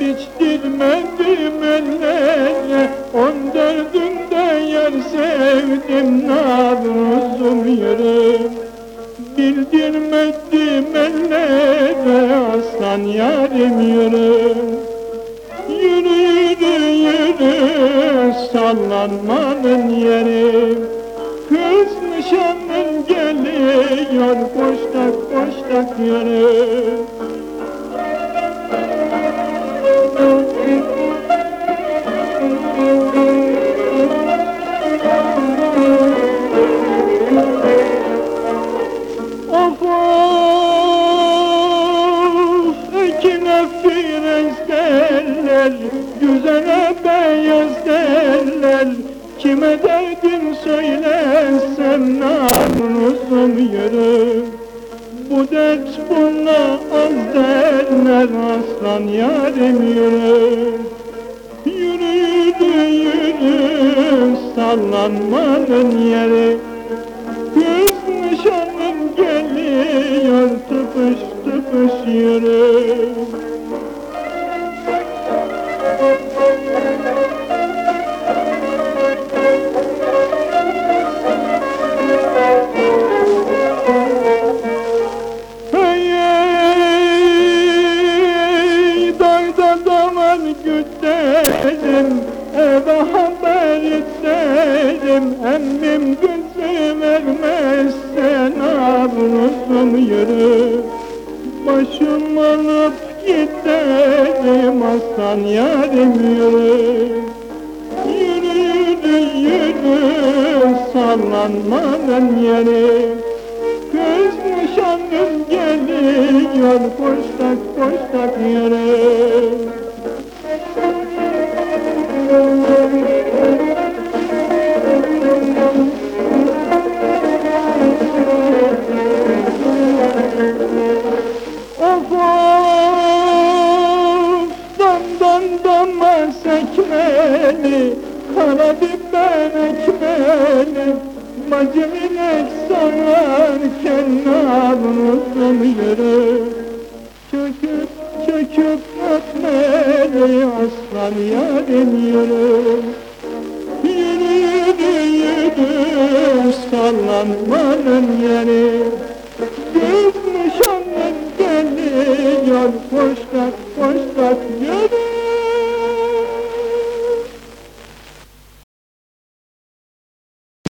biçtirmedim ellere. On dördünde yer sevdim namusum yürü Bildirmedim ellere aslan yarim yürü Yürü yürü yürü sallanmanın yeri. Kız nişanlın geliyor koştak koştak yürü derler Güzele beyaz derler. Kime derdin söylesem namusum yürü Bu dert buna az derler aslan yarim yürü Yürü yürü sallanmanın yeri. Kız nişanlım geliyor tıpış tıpış yürü namusum yürü Başım alıp gidelim aslan yarim yürü. Yürü yürü yürü sallanmanın yeri. Kız nişanlım geliyor koştak koştak yürü dama sekmeli Kara biber ekmeli Bacım inek sararken namusum yürü Çöküp çöküp ötmeli aslan yarim yürü Yürü yürü yürü sallanmanın yeri. Kız nişanlın geliyor koştak koştak yürü